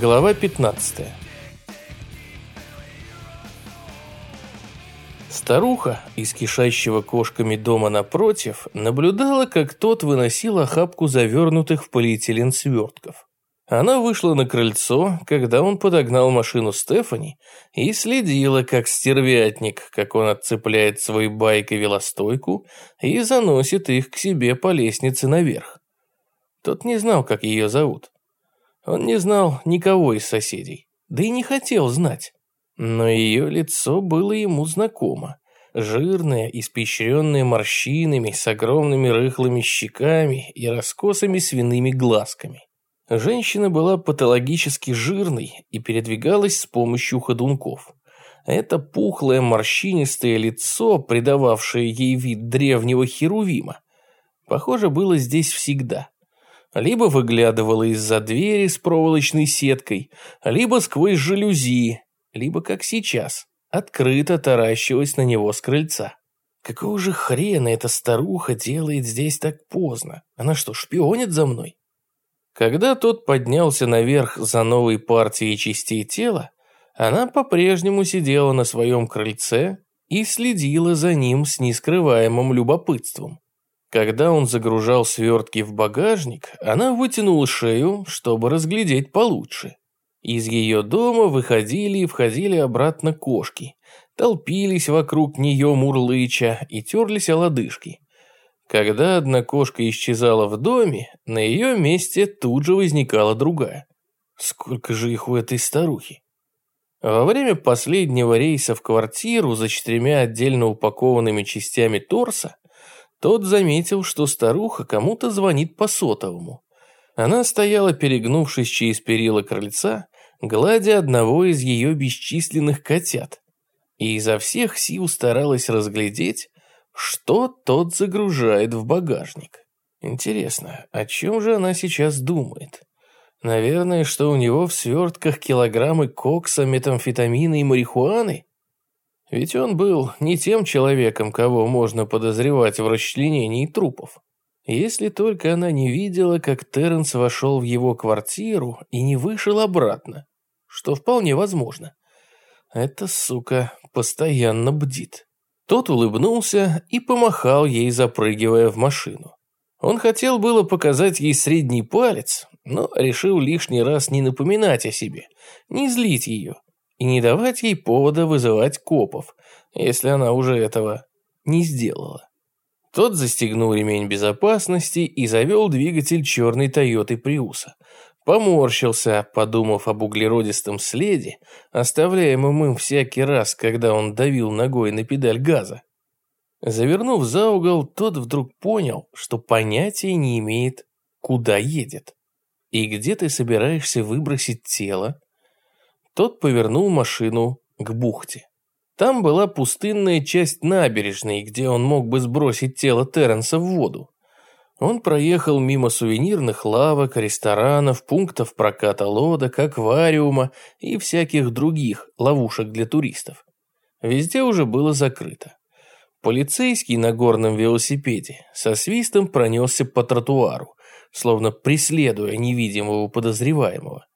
Глава 15 Старуха из кишащего кошками дома напротив наблюдала, как тот выносил охапку завернутых в полиэтилен свертков. Она вышла на крыльцо, когда он подогнал машину Стефани и следила, как стервятник, как он отцепляет свой байк и велостойку и заносит их к себе по лестнице наверх. Тот не знал, как ее зовут. Он не знал никого из соседей, да и не хотел знать. Но ее лицо было ему знакомо. Жирное, испещренное морщинами, с огромными рыхлыми щеками и раскосыми свиными глазками. Женщина была патологически жирной и передвигалась с помощью ходунков. Это пухлое морщинистое лицо, придававшее ей вид древнего херувима, похоже, было здесь всегда. Либо выглядывало из-за двери с проволочной сеткой, либо сквозь жалюзи, либо, как сейчас, открыто таращилась на него с крыльца. Какого же хрена эта старуха делает здесь так поздно? Она что, шпионит за мной? Когда тот поднялся наверх за новой партией частей тела, она по-прежнему сидела на своем крыльце и следила за ним с нескрываемым любопытством. Когда он загружал свертки в багажник, она вытянула шею, чтобы разглядеть получше. Из ее дома выходили и входили обратно кошки, толпились вокруг нее мурлыча и терлись о лодыжки. Когда одна кошка исчезала в доме, на ее месте тут же возникала другая. Сколько же их у этой старухи? Во время последнего рейса в квартиру за четырьмя отдельно упакованными частями торса тот заметил, что старуха кому-то звонит по сотовому. Она стояла, перегнувшись через перила крыльца, гладя одного из ее бесчисленных котят, и изо всех сил старалась разглядеть, что тот загружает в багажник. Интересно, о чем же она сейчас думает? Наверное, что у него в свертках килограммы кокса, метамфетамина и марихуаны? Ведь он был не тем человеком, кого можно подозревать в расчленении трупов. Если только она не видела, как Терренс вошел в его квартиру и не вышел обратно, что вполне возможно. Эта сука постоянно бдит. Тот улыбнулся и помахал ей, запрыгивая в машину. Он хотел было показать ей средний палец, но решил лишний раз не напоминать о себе, не злить ее и не давать ей повода вызывать копов, если она уже этого не сделала. Тот застегнул ремень безопасности и завел двигатель черной Тойоты Приуса. Поморщился, подумав об углеродистом следе, оставляемом им всякий раз, когда он давил ногой на педаль газа. Завернув за угол, тот вдруг понял, что понятия не имеет, куда едет. И где ты собираешься выбросить тело? Тот повернул машину к бухте. Там была пустынная часть набережной, где он мог бы сбросить тело Терренса в воду. Он проехал мимо сувенирных лавок, ресторанов, пунктов проката лодок, аквариума и всяких других ловушек для туристов. Везде уже было закрыто. Полицейский на горном велосипеде со свистом пронесся по тротуару, словно преследуя невидимого подозреваемого.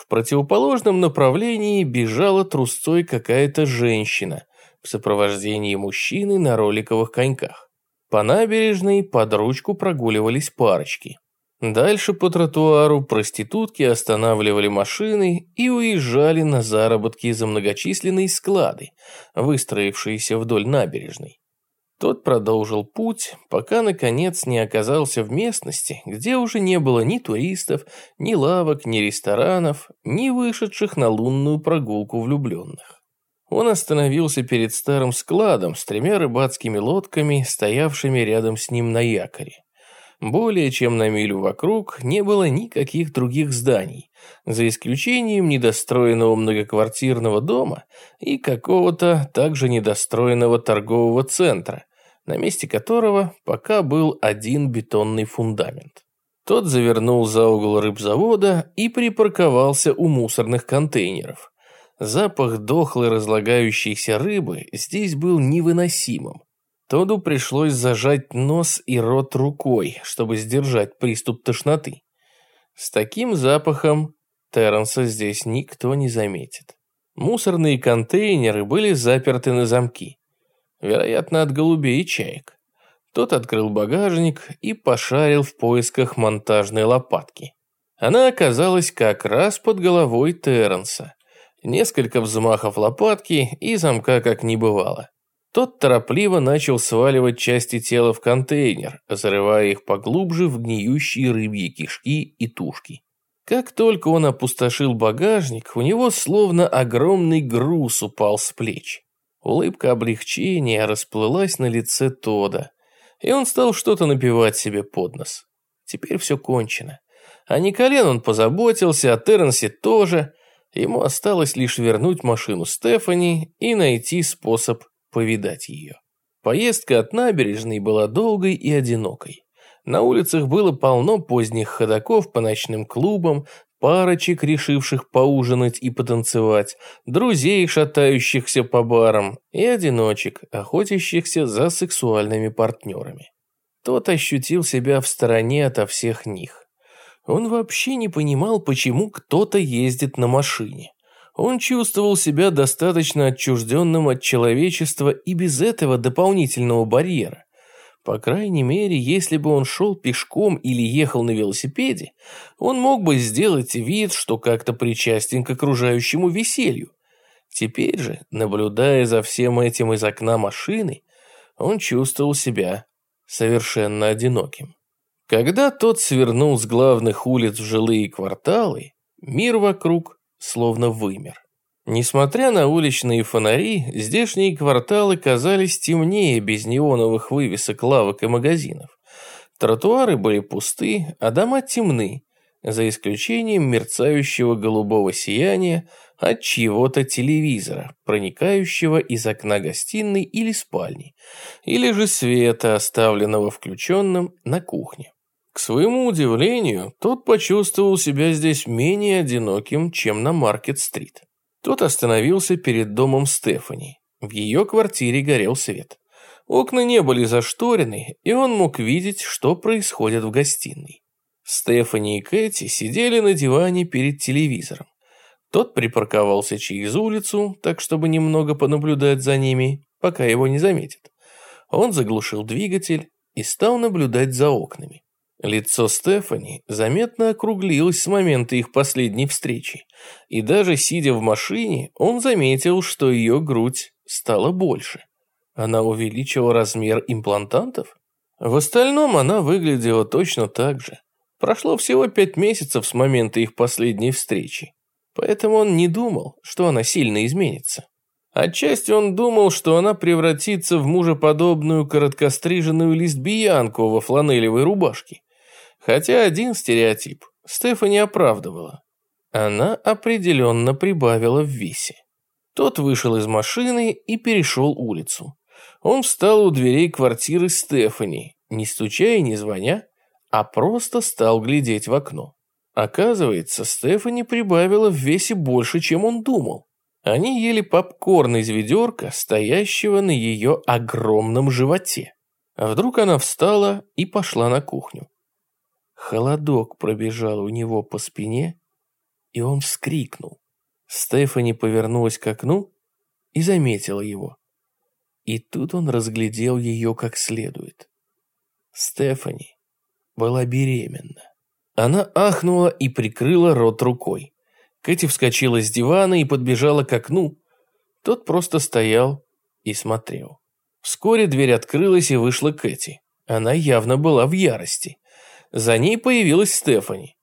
В противоположном направлении бежала трусцой какая-то женщина в сопровождении мужчины на роликовых коньках. По набережной под ручку прогуливались парочки. Дальше по тротуару проститутки останавливали машины и уезжали на заработки за многочисленные склады, выстроившиеся вдоль набережной. Тот продолжил путь, пока наконец не оказался в местности, где уже не было ни туристов, ни лавок, ни ресторанов, ни вышедших на лунную прогулку влюбленных. Он остановился перед старым складом с тремя рыбацкими лодками, стоявшими рядом с ним на якоре. Более чем на милю вокруг не было никаких других зданий, за исключением недостроенного многоквартирного дома и какого-то также недостроенного торгового центра, на месте которого пока был один бетонный фундамент. Тот завернул за угол рыбзавода и припарковался у мусорных контейнеров. Запах дохлой разлагающейся рыбы здесь был невыносимым. Тоду пришлось зажать нос и рот рукой, чтобы сдержать приступ тошноты. С таким запахом Терренса здесь никто не заметит. Мусорные контейнеры были заперты на замки. Вероятно, от голубей и чаек. Тот открыл багажник и пошарил в поисках монтажной лопатки. Она оказалась как раз под головой Терренса. Несколько взмахов лопатки и замка как не бывало. Тот торопливо начал сваливать части тела в контейнер, зарывая их поглубже в гниющие рыбьи кишки и тушки. Как только он опустошил багажник, у него словно огромный груз упал с плеч. Улыбка облегчения расплылась на лице Тода, и он стал что-то напевать себе под нос. Теперь все кончено. О Николен он позаботился, о Терренсе тоже. Ему осталось лишь вернуть машину Стефани и найти способ повидать ее. Поездка от набережной была долгой и одинокой. На улицах было полно поздних ходаков по ночным клубам, парочек, решивших поужинать и потанцевать, друзей, шатающихся по барам, и одиночек, охотящихся за сексуальными партнерами. Тот ощутил себя в стороне ото всех них. Он вообще не понимал, почему кто-то ездит на машине. Он чувствовал себя достаточно отчужденным от человечества и без этого дополнительного барьера. По крайней мере, если бы он шел пешком или ехал на велосипеде, он мог бы сделать вид, что как-то причастен к окружающему веселью. Теперь же, наблюдая за всем этим из окна машины, он чувствовал себя совершенно одиноким. Когда тот свернул с главных улиц в жилые кварталы, мир вокруг словно вымер. Несмотря на уличные фонари, здешние кварталы казались темнее без неоновых вывесок лавок и магазинов. Тротуары были пусты, а дома темны, за исключением мерцающего голубого сияния от чьего-то телевизора, проникающего из окна гостиной или спальни, или же света, оставленного включенным на кухне. К своему удивлению, тот почувствовал себя здесь менее одиноким, чем на Маркет-стрит. Тот остановился перед домом Стефани. В ее квартире горел свет. Окна не были зашторены, и он мог видеть, что происходит в гостиной. Стефани и Кэти сидели на диване перед телевизором. Тот припарковался через улицу, так чтобы немного понаблюдать за ними, пока его не заметят. Он заглушил двигатель и стал наблюдать за окнами. Лицо Стефани заметно округлилось с момента их последней встречи, и даже сидя в машине, он заметил, что ее грудь стала больше. Она увеличила размер имплантантов? В остальном она выглядела точно так же. Прошло всего пять месяцев с момента их последней встречи, поэтому он не думал, что она сильно изменится. Отчасти он думал, что она превратится в мужеподобную короткостриженную лесбиянку во фланелевой рубашке. Хотя один стереотип Стефани оправдывала. Она определенно прибавила в весе. Тот вышел из машины и перешел улицу. Он встал у дверей квартиры Стефани, не стуча и не звоня, а просто стал глядеть в окно. Оказывается, Стефани прибавила в весе больше, чем он думал. Они ели попкорн из ведерка, стоящего на ее огромном животе. А вдруг она встала и пошла на кухню. Холодок пробежал у него по спине, и он вскрикнул. Стефани повернулась к окну и заметила его. И тут он разглядел ее как следует. Стефани была беременна. Она ахнула и прикрыла рот рукой. Кэти вскочила с дивана и подбежала к окну. Тот просто стоял и смотрел. Вскоре дверь открылась и вышла Кэти. Она явно была в ярости. За ней появилась Стефани.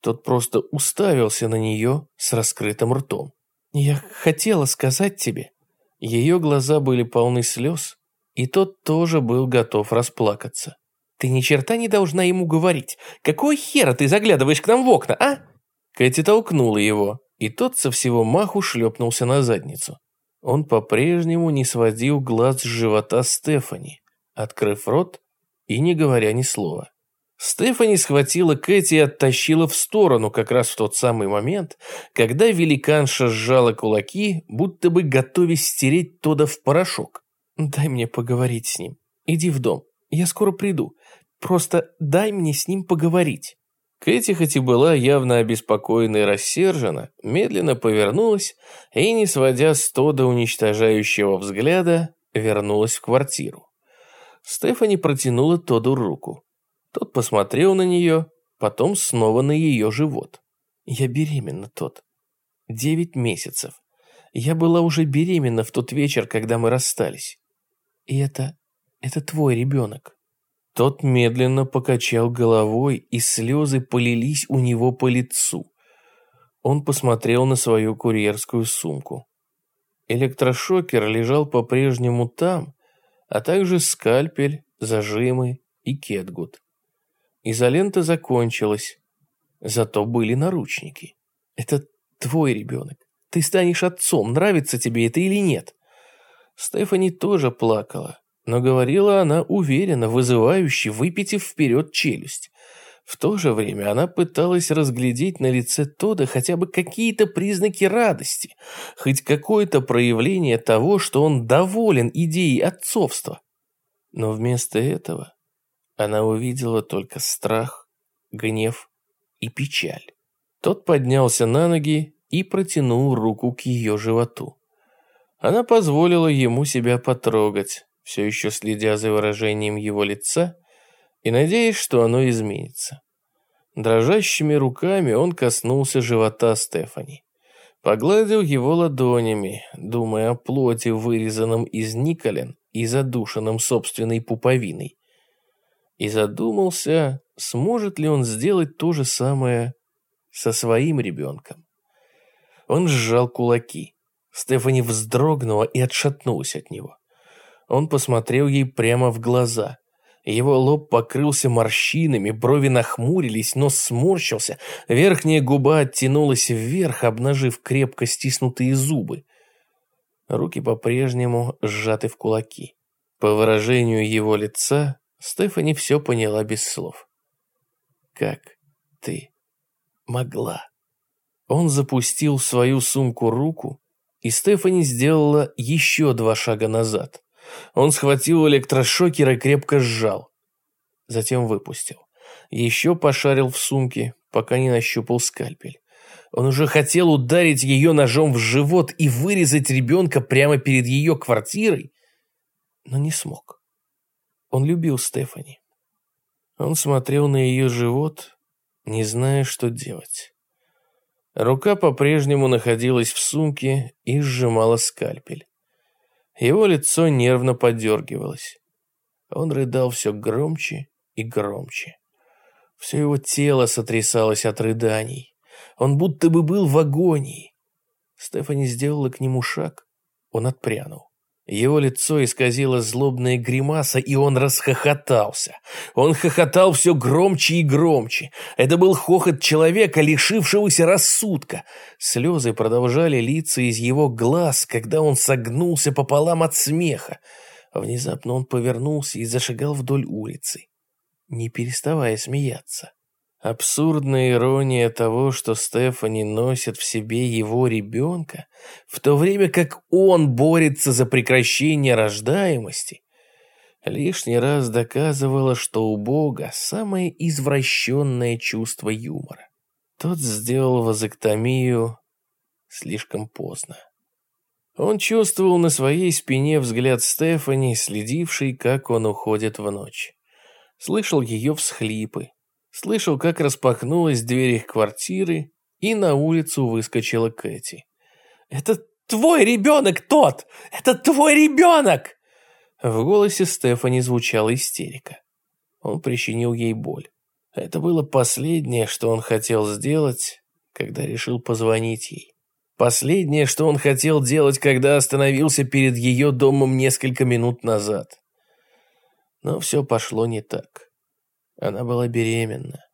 Тот просто уставился на нее с раскрытым ртом. «Я хотела сказать тебе». Ее глаза были полны слез, и тот тоже был готов расплакаться. «Ты ни черта не должна ему говорить. Какого хера ты заглядываешь к нам в окна, а?» Кэти толкнула его, и тот со всего маху шлепнулся на задницу. Он по-прежнему не сводил глаз с живота Стефани, открыв рот и не говоря ни слова. Стефани схватила Кэти и оттащила в сторону как раз в тот самый момент, когда великанша сжала кулаки, будто бы готовясь стереть Тода в порошок. «Дай мне поговорить с ним. Иди в дом. Я скоро приду. Просто дай мне с ним поговорить». Кэти, хоть и была явно обеспокоена и рассержена, медленно повернулась и, не сводя с Тода уничтожающего взгляда, вернулась в квартиру. Стефани протянула Тоду руку. Тот посмотрел на нее, потом снова на ее живот. «Я беременна, Тот. Девять месяцев. Я была уже беременна в тот вечер, когда мы расстались. И это... это твой ребенок». Тот медленно покачал головой, и слезы полились у него по лицу. Он посмотрел на свою курьерскую сумку. Электрошокер лежал по-прежнему там, а также скальпель, зажимы и кетгут. Изолента закончилась, зато были наручники. Это твой ребенок. Ты станешь отцом, нравится тебе это или нет? Стефани тоже плакала, но говорила она уверенно, вызывающе, выпитив вперед челюсть. В то же время она пыталась разглядеть на лице Тода хотя бы какие-то признаки радости, хоть какое-то проявление того, что он доволен идеей отцовства. Но вместо этого она увидела только страх, гнев и печаль. Тот поднялся на ноги и протянул руку к ее животу. Она позволила ему себя потрогать, все еще следя за выражением его лица и надеясь, что оно изменится. Дрожащими руками он коснулся живота Стефани. Погладил его ладонями, думая о плоти, вырезанном из николен и задушенном собственной пуповиной. И задумался, сможет ли он сделать то же самое со своим ребенком. Он сжал кулаки. Стефани вздрогнула и отшатнулась от него. Он посмотрел ей прямо в глаза. Его лоб покрылся морщинами, брови нахмурились, нос сморщился, верхняя губа оттянулась вверх, обнажив крепко стиснутые зубы. Руки по-прежнему сжаты в кулаки. По выражению его лица, Стефани все поняла без слов. «Как ты могла?» Он запустил в свою сумку руку, и Стефани сделала еще два шага назад. Он схватил электрошокер и крепко сжал. Затем выпустил. Еще пошарил в сумке, пока не нащупал скальпель. Он уже хотел ударить ее ножом в живот и вырезать ребенка прямо перед ее квартирой, но не смог. Он любил Стефани. Он смотрел на ее живот, не зная, что делать. Рука по-прежнему находилась в сумке и сжимала скальпель. Его лицо нервно подергивалось. Он рыдал все громче и громче. Все его тело сотрясалось от рыданий. Он будто бы был в агонии. Стефани сделала к нему шаг. Он отпрянул. Его лицо исказило злобная гримаса, и он расхохотался. Он хохотал все громче и громче. Это был хохот человека, лишившегося рассудка. Слезы продолжали литься из его глаз, когда он согнулся пополам от смеха. Внезапно он повернулся и зашагал вдоль улицы, не переставая смеяться. Абсурдная ирония того, что Стефани носит в себе его ребенка, в то время как он борется за прекращение рождаемости, лишний раз доказывала, что у Бога самое извращенное чувство юмора. Тот сделал вазоктомию слишком поздно. Он чувствовал на своей спине взгляд Стефани, следивший, как он уходит в ночь. Слышал ее всхлипы, Слышал, как распахнулась дверь их квартиры, и на улицу выскочила Кэти. «Это твой ребенок тот! Это твой ребенок!» В голосе Стефани звучала истерика. Он причинил ей боль. Это было последнее, что он хотел сделать, когда решил позвонить ей. Последнее, что он хотел делать, когда остановился перед ее домом несколько минут назад. Но все пошло не так. Она была беременна.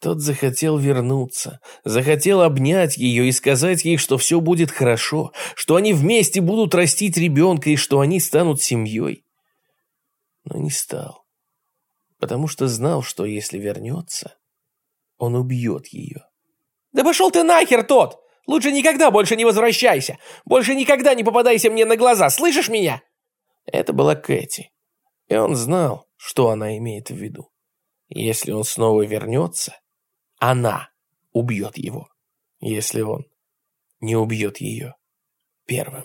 Тот захотел вернуться, захотел обнять ее и сказать ей, что все будет хорошо, что они вместе будут растить ребенка и что они станут семьей. Но не стал, потому что знал, что если вернется, он убьет ее. «Да пошел ты нахер, тот! Лучше никогда больше не возвращайся! Больше никогда не попадайся мне на глаза, слышишь меня?» Это была Кэти, и он знал, что она имеет в виду. Если он снова вернется, она убьет его, если он не убьет ее первым.